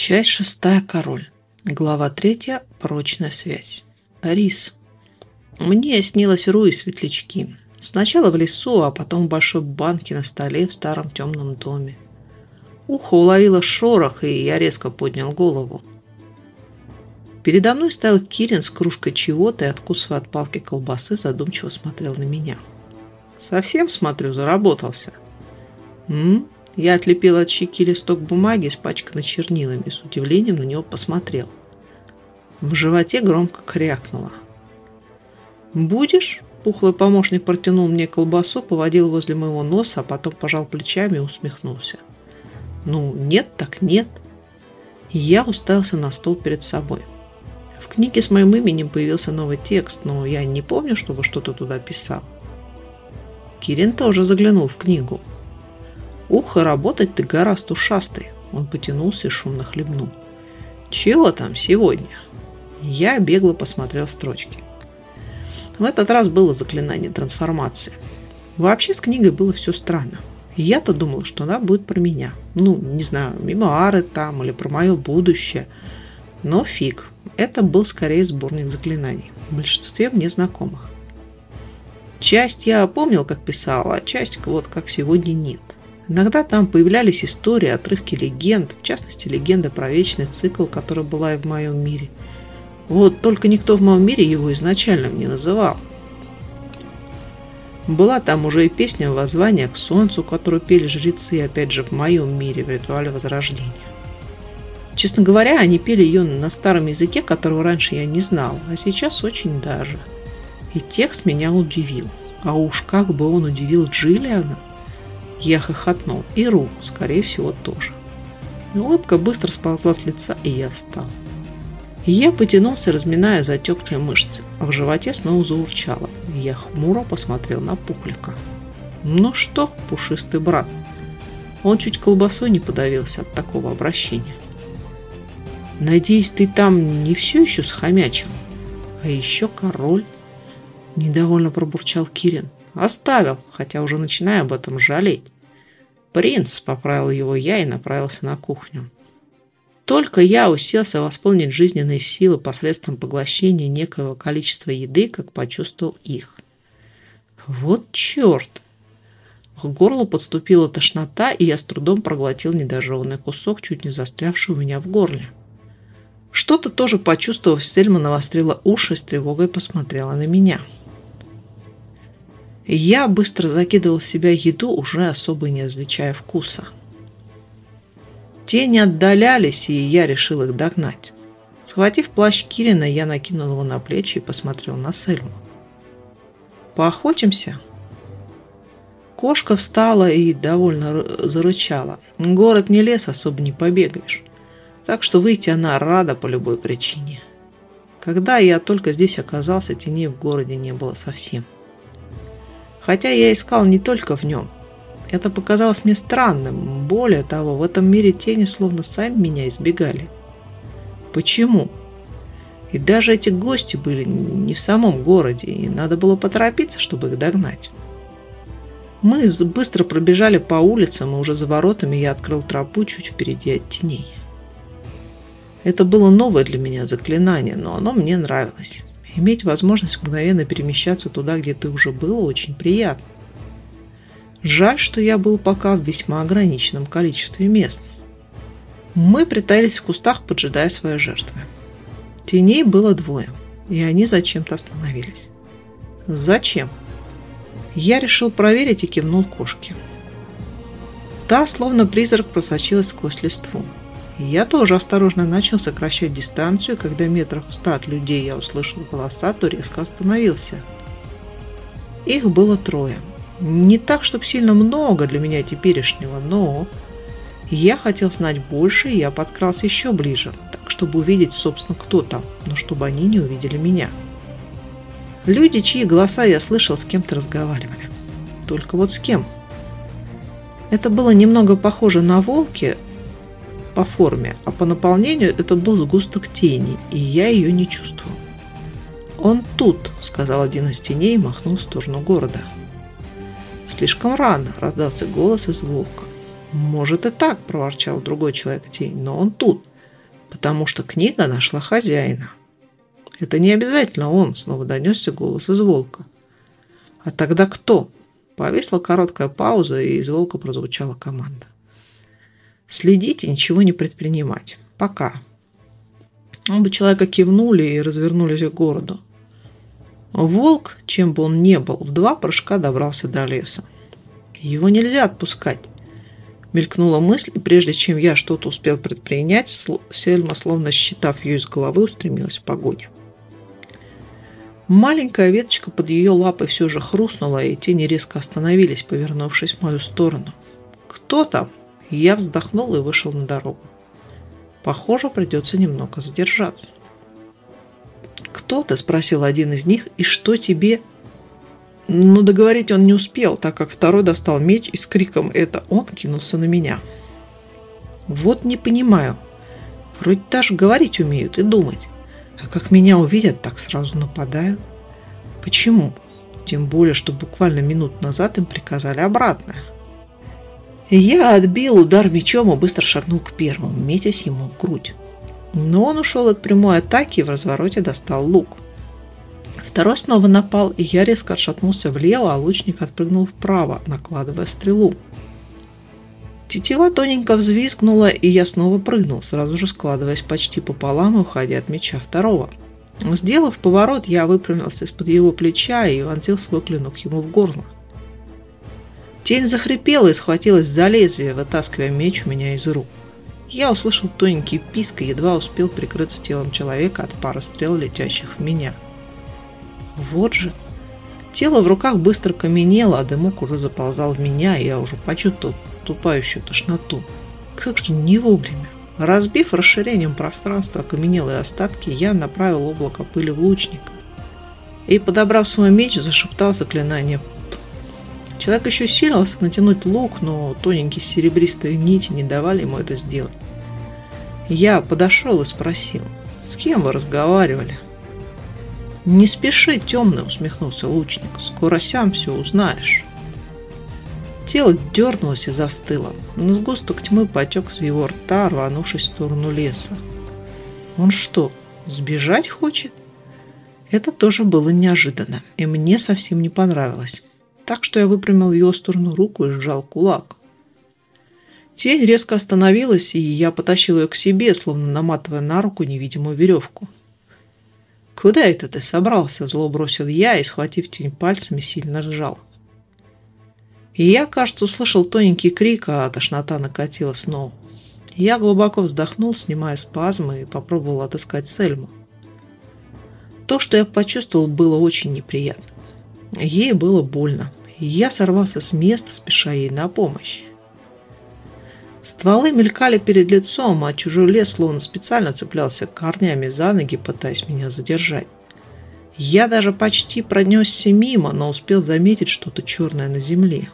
Часть шестая. Король. Глава третья. Прочная связь. Рис. Мне снилось Ру и светлячки. Сначала в лесу, а потом в большой банке на столе в старом темном доме. Ухо уловило шорох, и я резко поднял голову. Передо мной стоял Кирин с кружкой чего-то и, откусывая от палки колбасы, задумчиво смотрел на меня. «Совсем, смотрю, заработался». «М? Я отлепил от щеки листок бумаги, испачканный чернилами, с удивлением на него посмотрел. В животе громко крякнуло. «Будешь?» Пухлый помощник протянул мне колбасу, поводил возле моего носа, а потом пожал плечами и усмехнулся. «Ну, нет так нет». Я уставился на стол перед собой. В книге с моим именем появился новый текст, но я не помню, чтобы что-то туда писал. Кирин тоже заглянул в книгу. Ухо, работать ты гораздо ушастый. Он потянулся и шумно хлебнул. Чего там сегодня? Я бегло посмотрел строчки. В этот раз было заклинание трансформации. Вообще с книгой было все странно. Я-то думал, что она будет про меня. Ну, не знаю, мемуары там или про мое будущее. Но фиг. Это был скорее сборник заклинаний. В большинстве мне знакомых. Часть я помнил, как писал, а часть вот как сегодня нет. Иногда там появлялись истории, отрывки легенд, в частности, легенда про вечный цикл, которая была и в моем мире. Вот только никто в моем мире его изначально не называл. Была там уже и песня «Воззвание к солнцу», которую пели жрецы, опять же, в моем мире, в ритуале Возрождения. Честно говоря, они пели ее на старом языке, которого раньше я не знал, а сейчас очень даже. И текст меня удивил. А уж как бы он удивил Джиллиана – я хохотнул. И Ру, скорее всего, тоже. улыбка быстро сползла с лица, и я встал. Я потянулся, разминая затекшие мышцы, а в животе снова заурчало. Я хмуро посмотрел на Пуклика. «Ну что, пушистый брат?» Он чуть колбасой не подавился от такого обращения. «Надеюсь, ты там не все еще схомячил? А еще король?» Недовольно пробурчал Кирин. Оставил, хотя уже начинаю об этом жалеть. Принц, поправил его я и направился на кухню. Только я уселся восполнить жизненные силы посредством поглощения некоего количества еды, как почувствовал их. Вот черт! К горлу подступила тошнота, и я с трудом проглотил недожеванный кусок, чуть не застрявший у меня в горле. Что-то тоже почувствовав, Сельма навострила уши с тревогой посмотрела на меня. — я быстро закидывал в себя еду, уже особо не различая вкуса. Тени отдалялись, и я решил их догнать. Схватив плащ Кирина, я накинул его на плечи и посмотрел на Сельму. «Поохотимся?» Кошка встала и довольно зарычала. Город не лес, особо не побегаешь. Так что выйти она рада по любой причине. Когда я только здесь оказался, теней в городе не было совсем. Хотя я искал не только в нем. Это показалось мне странным. Более того, в этом мире тени словно сами меня избегали. Почему? И даже эти гости были не в самом городе, и надо было поторопиться, чтобы их догнать. Мы быстро пробежали по улицам, и уже за воротами я открыл тропу чуть впереди от теней. Это было новое для меня заклинание, но оно мне нравилось. Иметь возможность мгновенно перемещаться туда, где ты уже был, очень приятно. Жаль, что я был пока в весьма ограниченном количестве мест. Мы притаились в кустах, поджидая свои жертвы. Теней было двое, и они зачем-то остановились. Зачем? Я решил проверить и кивнул кошке. Та, словно призрак, просочилась сквозь листву. Я тоже осторожно начал сокращать дистанцию, когда метров в ста от людей я услышал голоса, то резко остановился. Их было трое. Не так, чтобы сильно много для меня теперешнего, но... Я хотел знать больше, и я подкрался еще ближе, так, чтобы увидеть, собственно, кто там, но чтобы они не увидели меня. Люди, чьи голоса я слышал, с кем-то разговаривали. Только вот с кем? Это было немного похоже на волки, по форме, а по наполнению это был сгусток тени, и я ее не чувствовал. «Он тут», — сказал один из теней и махнул в сторону города. «Слишком рано», — раздался голос из волка. «Может и так», — проворчал другой человек тень, — «но он тут. потому что книга нашла хозяина. Это не обязательно он, снова донесся голос из волка. А тогда кто? Повисла короткая пауза, и из волка прозвучала команда. Следите, ничего не предпринимать. Пока. Оба человека кивнули и развернулись к городу. Волк, чем бы он ни был, в два прыжка добрался до леса. Его нельзя отпускать. Мелькнула мысль, и прежде чем я что-то успел предпринять, Сельма, словно считав ее из головы, устремилась в погоню. Маленькая веточка под ее лапой все же хрустнула, и тени резко остановились, повернувшись в мою сторону. «Кто там?» Я вздохнул и вышел на дорогу. Похоже, придется немного задержаться. «Кто ты?» – спросил один из них. «И что тебе?» Но договорить он не успел, так как второй достал меч и с криком «Это он!» кинулся на меня. «Вот не понимаю. Вроде даже говорить умеют и думать. А как меня увидят, так сразу нападают. Почему? Тем более, что буквально минут назад им приказали обратное». Я отбил удар мечом и быстро шагнул к первому, метясь ему в грудь. Но он ушел от прямой атаки и в развороте достал лук. Второй снова напал, и я резко отшатнулся влево, а лучник отпрыгнул вправо, накладывая стрелу. Тетива тоненько взвизгнула, и я снова прыгнул, сразу же складываясь почти пополам и уходя от меча второго. Сделав поворот, я выпрямился из-под его плеча и вонзил свой клинок ему в горло. Тень захрипела и схватилась за лезвие, вытаскивая меч у меня из рук. Я услышал тоненький писк и едва успел прикрыться телом человека от пары стрел, летящих в меня. Вот же. Тело в руках быстро каменело, а дымок уже заползал в меня, и я уже почувствовал тупающую тошноту. Как же не вовремя. Разбив расширением пространства окаменелые остатки, я направил облако пыли в лучника. И, подобрав свой меч, зашептал заклинание Человек еще силился натянуть лук, но тоненькие серебристые нити не давали ему это сделать. Я подошел и спросил, с кем вы разговаривали? «Не спеши, темный», — усмехнулся лучник, — «скоро сам все узнаешь». Тело дернулось и застыло, но сгусток тьмы потек с его рта, рванувшись в сторону леса. Он что, сбежать хочет? Это тоже было неожиданно, и мне совсем не понравилось так что я выпрямил в его сторону руку и сжал кулак. Тень резко остановилась, и я потащил ее к себе, словно наматывая на руку невидимую веревку. «Куда это ты собрался?» – зло бросил я и, схватив тень пальцами, сильно сжал. И я, кажется, услышал тоненький крик, а тошнота накатила снова. Я глубоко вздохнул, снимая спазмы, и попробовал отыскать Сельму. То, что я почувствовал, было очень неприятно. Ей было больно я сорвался с места, спеша ей на помощь. Стволы мелькали перед лицом, а чужой лес словно специально цеплялся корнями за ноги, пытаясь меня задержать. Я даже почти пронесся мимо, но успел заметить что-то черное на земле.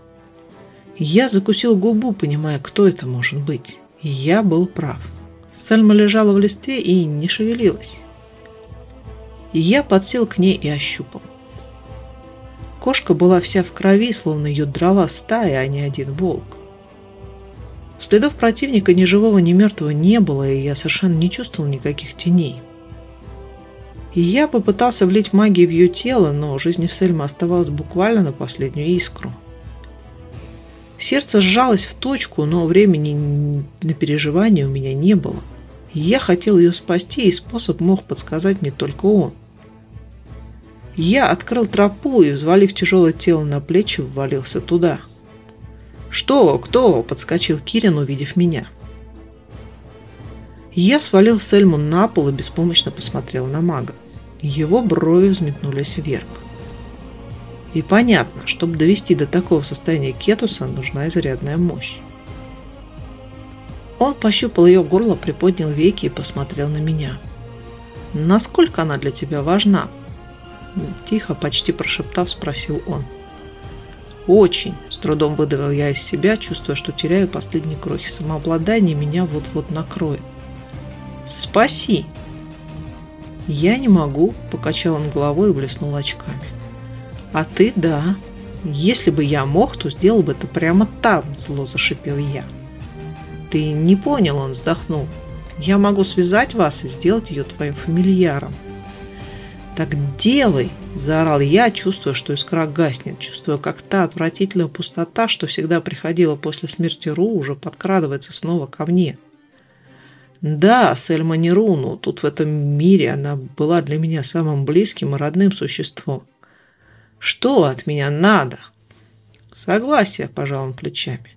Я закусил губу, понимая, кто это может быть. И я был прав. Сальма лежала в листве и не шевелилась. Я подсел к ней и ощупал. Кошка была вся в крови, словно ее драла стая, а не один волк. Следов противника ни живого, ни мертвого не было, и я совершенно не чувствовал никаких теней. И я попытался влить магию в ее тело, но жизни Сельма оставалось буквально на последнюю искру. Сердце сжалось в точку, но времени на переживание у меня не было. Я хотел ее спасти, и способ мог подсказать мне только он. Я открыл тропу и, взвалив тяжелое тело на плечи, ввалился туда. «Что? Кто?» – подскочил Кирин, увидев меня. Я свалил Сельму на пол и беспомощно посмотрел на мага. Его брови взметнулись вверх. И понятно, чтобы довести до такого состояния Кетуса, нужна изрядная мощь. Он пощупал ее горло, приподнял веки и посмотрел на меня. «Насколько она для тебя важна?» Тихо, почти прошептав, спросил он. «Очень!» – с трудом выдавил я из себя, чувствуя, что теряю последние крохи самообладания, меня вот-вот накроет. «Спаси!» «Я не могу», – покачал он головой и блеснул очками. «А ты – да. Если бы я мог, то сделал бы это прямо там», – зло зашипел я. «Ты не понял», – он вздохнул. Я могу связать вас и сделать ее твоим фамильяром. Так делай, заорал я, чувствуя, что искра гаснет, чувствуя, как та отвратительная пустота, что всегда приходила после смерти Ру, уже подкрадывается снова ко мне. Да, Сельма не Руну, тут в этом мире она была для меня самым близким и родным существом. Что от меня надо? Согласие, пожал он плечами.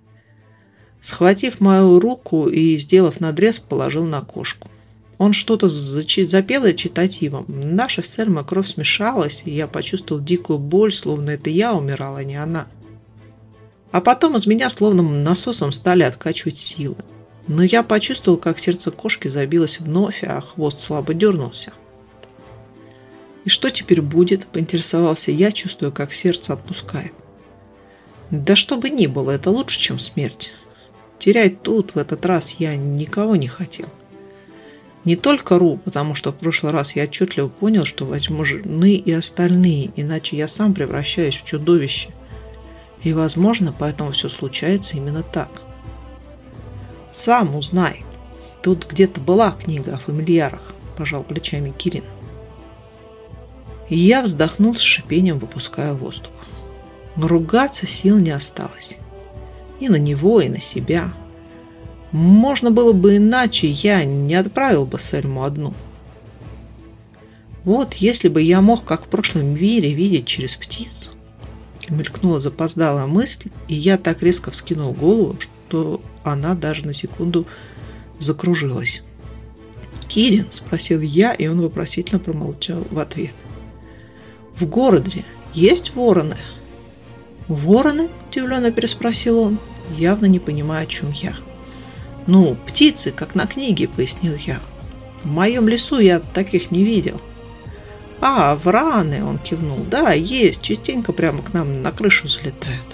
Схватив мою руку и, сделав надрез, положил на кошку. Он что-то запел речитативом. Наша с Сельмой кровь смешалась, и я почувствовал дикую боль, словно это я умирала, а не она. А потом из меня словно насосом стали откачивать силы. Но я почувствовал, как сердце кошки забилось вновь, а хвост слабо дернулся. «И что теперь будет?» – поинтересовался я, чувствуя, как сердце отпускает. «Да что бы ни было, это лучше, чем смерть. Терять тут, в этот раз, я никого не хотел. Не только Ру, потому что в прошлый раз я отчетливо понял, что возможны и остальные, иначе я сам превращаюсь в чудовище. И, возможно, поэтому все случается именно так. Сам узнай. Тут где-то была книга о фамильярах, пожал плечами Кирин. И я вздохнул с шипением, выпуская воздух. Ругаться сил не осталось. И на него, и на себя. Можно было бы иначе, я не отправил бы Сельму одну. Вот если бы я мог, как в прошлом мире, видеть через птицу. Мелькнула запоздалая мысль, и я так резко вскинул голову, что она даже на секунду закружилась. «Кирин?» – спросил я, и он вопросительно промолчал в ответ. «В городе есть вороны?» «Вороны?» – удивленно переспросил он, явно не понимая, о чем я. «Ну, птицы, как на книге», – пояснил я. «В моем лесу я таких не видел». «А, враны!» – он кивнул. «Да, есть, частенько прямо к нам на крышу залетают».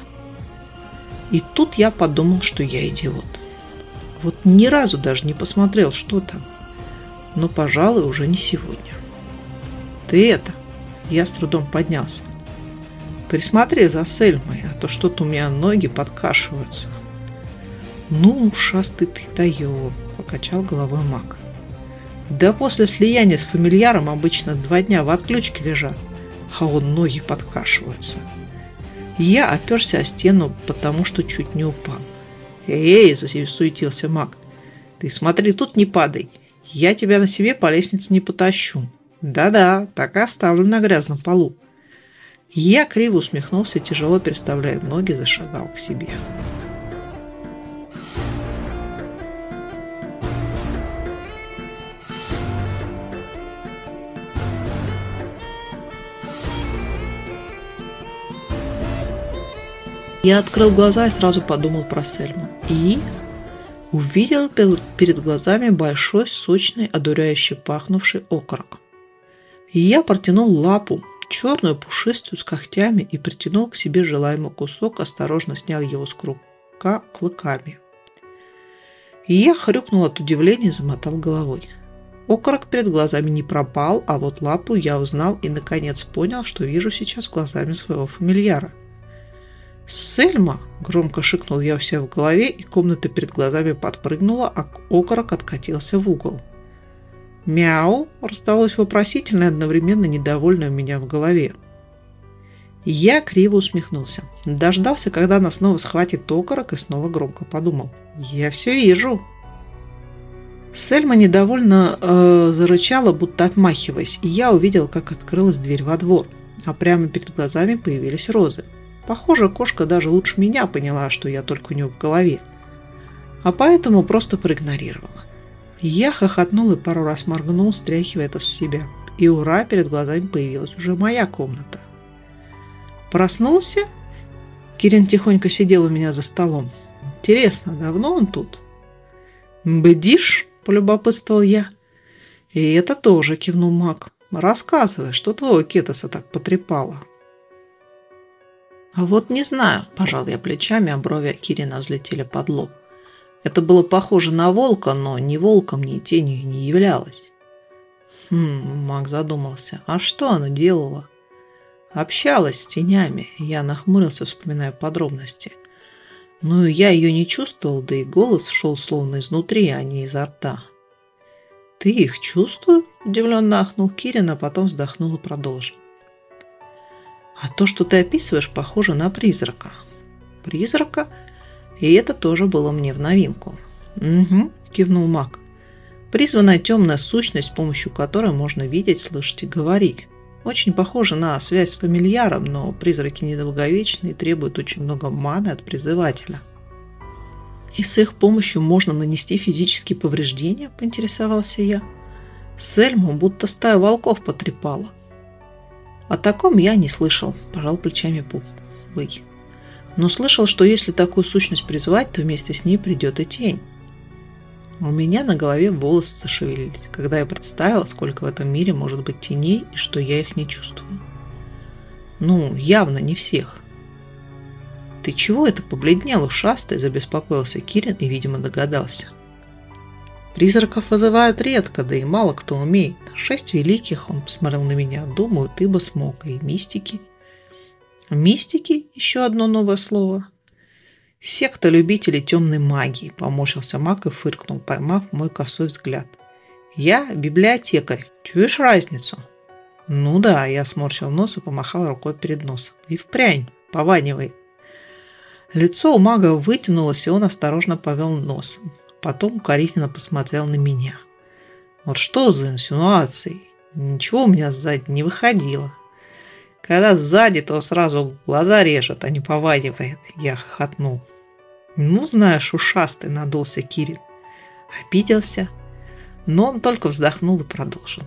И тут я подумал, что я идиот. Вот ни разу даже не посмотрел, что там. Но, пожалуй, уже не сегодня. «Ты это!» Я с трудом поднялся. «Присмотри за Сельмой, а то что-то у меня ноги подкашиваются». «Ну, ушастый ты даешь», – покачал головой маг. «Да после слияния с фамильяром обычно два дня в отключке лежат, а он ноги подкашиваются». Я оперся о стену, потому что чуть не упал. «Эй!» – засуетился маг. «Ты смотри, тут не падай. Я тебя на себе по лестнице не потащу. Да-да, так и оставлю на грязном полу». Я криво усмехнулся, тяжело переставляя ноги, зашагал к себе. Я открыл глаза и сразу подумал про Сельму. И увидел перед глазами большой, сочный, одуряющий пахнувший окорок. И я протянул лапу, черную, пушистую, с когтями, и притянул к себе желаемый кусок, осторожно снял его с круга клыками. И я хрюкнул от удивления и замотал головой. Окорок перед глазами не пропал, а вот лапу я узнал и наконец понял, что вижу сейчас глазами своего фамильяра – «Сельма!» – громко шикнул я у себя в голове, и комната перед глазами подпрыгнула, а окорок откатился в угол. «Мяу!» – раздалось вопросительно одновременно недовольное у меня в голове. Я криво усмехнулся. Дождался, когда она снова схватит окорок и снова громко подумал. «Я все вижу!» Сельма недовольно э, зарычала, будто отмахиваясь, и я увидел, как открылась дверь во двор, а прямо перед глазами появились розы. Похоже, кошка даже лучше меня поняла, что я только у нее в голове. А поэтому просто проигнорировала. Я хохотнул и пару раз моргнул, стряхивая это с себя. И ура, перед глазами появилась уже моя комната. Проснулся? Кирин тихонько сидел у меня за столом. Интересно, давно он тут? «Бдишь?» – полюбопытствовал я. «И это тоже», – кивнул маг. «Рассказывай, что твоего кетоса так потрепало?» А вот не знаю, пожал я плечами, а брови Кирина взлетели под лоб. Это было похоже на волка, но ни волком, ни тенью не являлось. Хм, Мак задумался. А что она делала? Общалась с тенями. Я нахмурился, вспоминая подробности. Ну, я ее не чувствовал, да и голос шел словно изнутри, а не изо рта. «Ты их чувствую?» – удивленно ахнул Кирин, а потом вздохнул и продолжил. «А то, что ты описываешь, похоже на призрака». «Призрака?» И это тоже было мне в новинку. «Угу», – кивнул маг. «Призванная темная сущность, с помощью которой можно видеть, слышать и говорить. Очень похоже на связь с фамильяром, но призраки недолговечны и требуют очень много маны от призывателя». «И с их помощью можно нанести физические повреждения?» – поинтересовался я. Сельму будто стая волков потрепала. О таком я не слышал, пожал плечами Пухлый. Но слышал, что если такую сущность призвать, то вместе с ней придет и тень. У меня на голове волосы зашевелились, когда я представила, сколько в этом мире может быть теней и что я их не чувствую. Ну, явно не всех. «Ты чего это побледнел, ушастый?» – забеспокоился Кирин и, видимо, догадался. «Призраков вызывают редко, да и мало кто умеет. Шесть великих, он посмотрел на меня, думаю, ты бы смог, и мистики». «Мистики?» – еще одно новое слово. «Секта любителей темной магии», – поморщился маг и фыркнул, поймав мой косой взгляд. «Я библиотекарь. Чуешь разницу?» «Ну да», – я сморщил нос и помахал рукой перед носом. «И впрянь, пованивает». Лицо у мага вытянулось, и он осторожно повел носом. Потом укоризненно посмотрел на меня. Вот что за инсинуации? Ничего у меня сзади не выходило. Когда сзади, то сразу глаза режет, а не пованивает. Я хохотнул. Ну, знаешь, ушастый надулся Кирин. Обиделся. Но он только вздохнул и продолжил.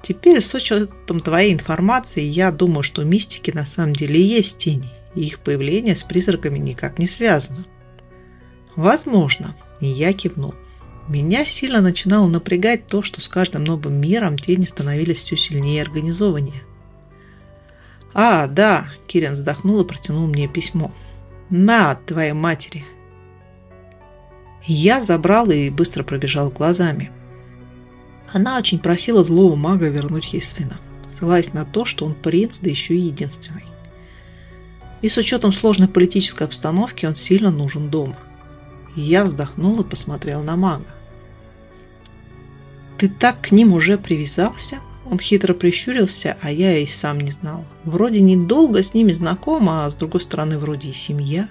Теперь, с учетом твоей информации, я думаю, что мистики на самом деле есть тени и их появление с призраками никак не связано. Возможно, и я кивнул. Меня сильно начинало напрягать то, что с каждым новым миром тени становились все сильнее и организованнее. «А, да», – Кирин вздохнул и протянул мне письмо. «На, твоей матери». Я забрал и быстро пробежал глазами. Она очень просила злого мага вернуть ей сына, ссылаясь на то, что он принц, да еще и единственный. И с учетом сложной политической обстановки он сильно нужен дома. Я вздохнул и посмотрел на мага. «Ты так к ним уже привязался?» Он хитро прищурился, а я и сам не знал. Вроде недолго с ними знакома, а с другой стороны вроде и семья.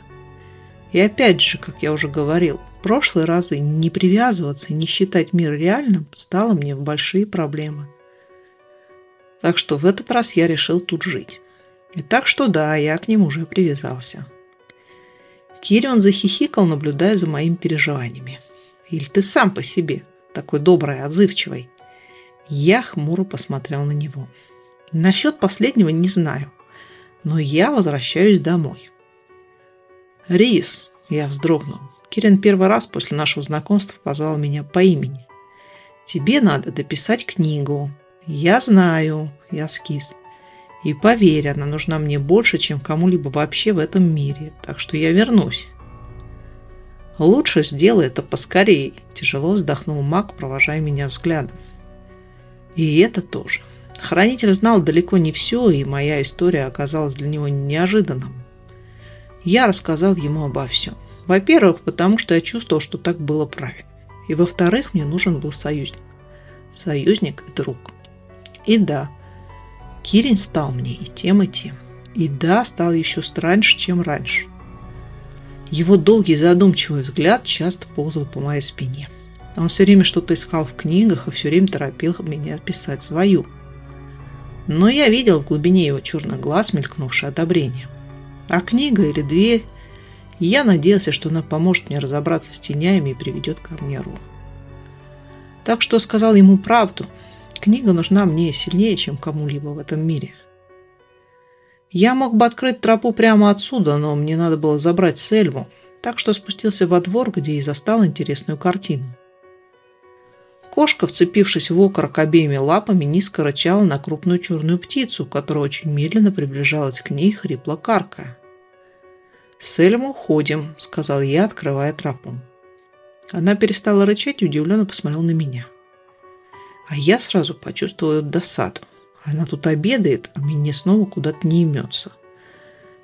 И опять же, как я уже говорил, в прошлые разы не привязываться не считать мир реальным стало мне в большие проблемы. Так что в этот раз я решил тут жить. И так что да, я к ним уже привязался. Кирион захихикал, наблюдая за моими переживаниями. Или ты сам по себе, такой добрый, отзывчивый. Я хмуро посмотрел на него. Насчет последнего не знаю, но я возвращаюсь домой. Рис, я вздрогнул. Кирин первый раз после нашего знакомства позвал меня по имени. Тебе надо дописать книгу. Я знаю, я скис. И поверь, она нужна мне больше, чем кому-либо вообще в этом мире, так что я вернусь. Лучше сделай это поскорее, тяжело вздохнул маг, провожая меня взглядом. И это тоже. Хранитель знал далеко не все, и моя история оказалась для него неожиданным. Я рассказал ему обо всем. Во-первых, потому что я чувствовал, что так было правильно. И во-вторых, мне нужен был союзник. Союзник и друг. И да, Кирин стал мне и тем, и тем. И да, стал еще страньше, чем раньше. Его долгий задумчивый взгляд часто ползал по моей спине. Он все время что-то искал в книгах и все время торопил меня писать свою. Но я видел в глубине его черных глаз мелькнувшее одобрение. А книга или дверь, я надеялся, что она поможет мне разобраться с тенями и приведет ко мне руку. Так что сказал ему правду – Книга нужна мне сильнее, чем кому-либо в этом мире. Я мог бы открыть тропу прямо отсюда, но мне надо было забрать Сельму, так что спустился во двор, где и застал интересную картину. Кошка, вцепившись в окорок обеими лапами, низко рычала на крупную черную птицу, которая очень медленно приближалась к ней, хрипло каркая. «Сельма, уходим», — сказал я, открывая тропу. Она перестала рычать и удивленно посмотрела на меня. А я сразу почувствовала досаду. Она тут обедает, а мне снова куда-то не имется.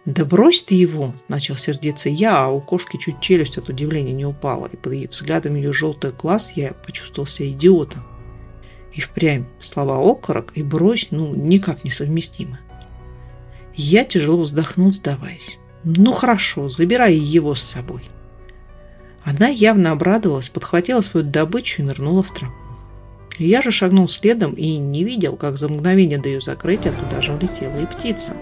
«Да брось ты его!» – начал сердиться я, а у кошки чуть челюсть от удивления не упала, и под взглядом ее желтых глаз я почувствовал себя идиотом. И впрямь слова окорок и брось, ну, никак не совместимы. Я тяжело вздохнул, сдаваясь. Ну хорошо, забирай его с собой. Она явно обрадовалась, подхватила свою добычу и нырнула в траву. Я же шагнул следом и не видел, как за мгновение до ее закрытия туда же улетела и птица.